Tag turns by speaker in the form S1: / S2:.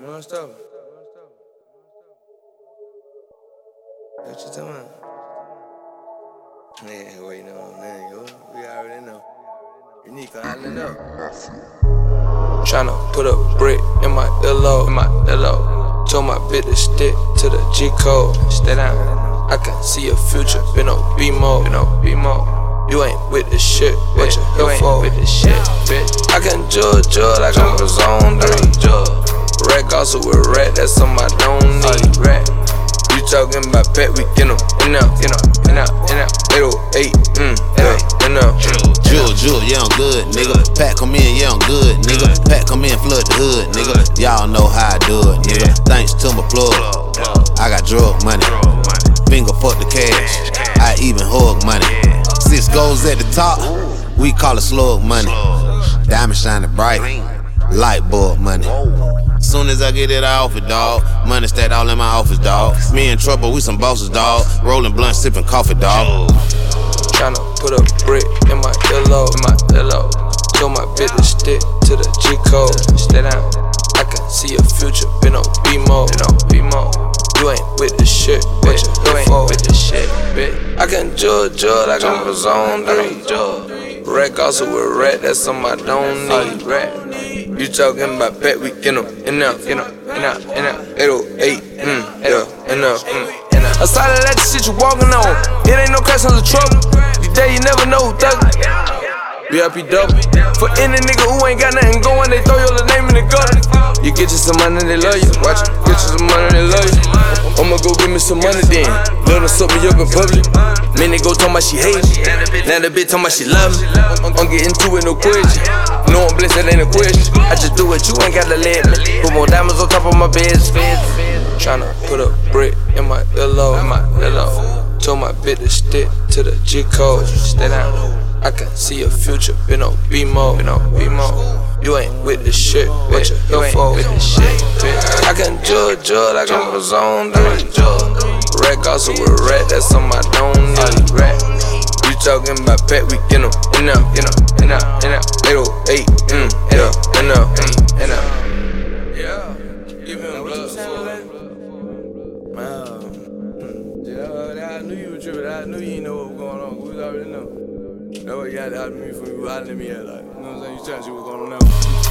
S1: Non stop. What you talking about? Yeah, wait, no, man, yo. We already know. Unique, I let up. Tryna put a brick in my earlobe, in my earlobe. Told my bitch to stick to the G code. Stay down. I can see a future, been on B mode, been on B mode. You ain't with the shit, what you here for? With the shit, bitch. I can judge, judge like I'm a zone three. Rack also with rat, that's something I don't need. Rat. You talking about pet, we get 'em in out, in out, in out, in out. 808, mm, yeah, in out.
S2: Jewel, jewel, yeah, I'm good, nigga. Pack come in, yeah, I'm good, nigga. Pack come in, flood the hood, nigga. Y'all know how I do it, nigga. Thanks to my plug. I got drug money. Finger fuck the cash. I even hug money. Six goes at the top, we call it slug money. Diamond shining bright, light bulb money. Soon as I get it I off it, dog. Money stacked all in my office, dog. Me in trouble, we some bosses, dog. Rolling blunt, sipping coffee, dog.
S1: Tryna put a brick in my pillow, in my pillow. Told my bitch to stick to the G code. Stay down. I can see a future, been on B mode, been on B mode. You ain't with the shit, bitch. You ain't with the shit, bitch. I can judge, judge like I'm a zone three. Rack also with rat, that's something I don't need. Rat. You talking about pet, we get 'em in out, in out, in out, in out. 808, mm, yeah, in out, mm, in.
S3: A solid like the shit you walking on. It ain't no questions of trouble. These days you never know who thuggin'.
S1: VIP double.
S3: For any nigga who ain't got nothing going, they throw your little name in the gutter.
S1: Get you some money, they love you. Watch get you some money, they love you. I'ma go give me some money then. Little suck me up in public. Man, they go talking about she hate me. Now the bitch talking about she love me. I'm getting to it, no question. No, I'm blessed, that ain't a question. I just do it, you ain't gotta let me. Put more diamonds on top of my bed. Tryna put a brick in my earlobe, in my earlobe. Told my bitch to stick to the G code. Stay down. I can see a future, been on B mode, been on B mode. You ain't with the shit, what you for? With the shit, bitch. I can judge, judge like I'm a zone three. Rack also with rat, that's something I don't need. Rat. You talking about pet, we get 'em in out, in out, in out, in out. 808, mm, yeah, in out, mm, in out. Yeah, give him blood for Wow. Yeah, I knew you were tripping. I knew you didn't know what was going on. We already know. That's why you had to me for you hollering at me at like, you know what I'm saying? You trying to see what's going on now.